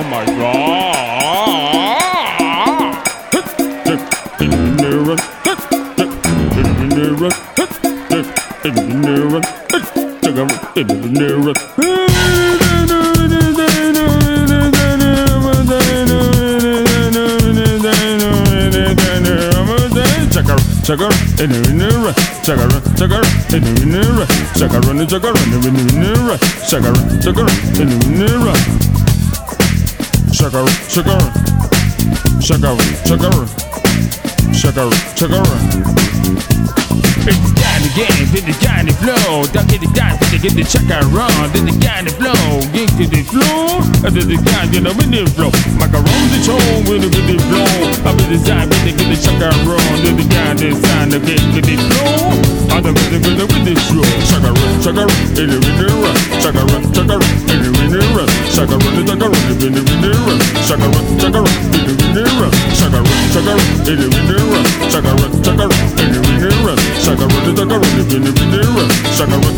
Oh my god. Chugger, in the winner, chugger, chugger, in the winner, chugger, chugger, in the winner, chugger, chugger, in the winner. Chugga, chugga, chugga, chugga, chugga, chugga. It's the of game, it's the kind of flow. Don't get the dance, but get the check and run. It's the kind of flow, get to the flow. And then the kind, you know, with the flow. Macaroni show with the, with the flow. I'm in the side, with the, get the check and run. Then the kind, the sign, the get to the flow. I'm the, with the, with the, the run, shaka run, in the, the run, shaka run, in the, the run, shaka run, in the, in Shaka run, shaka run, in the, in the run. Shaka run, shaka run, in the, in the run. Shaka run, shaka run, in the, in the run. Shaka run, shaka run, in the, in the run. Shaka run,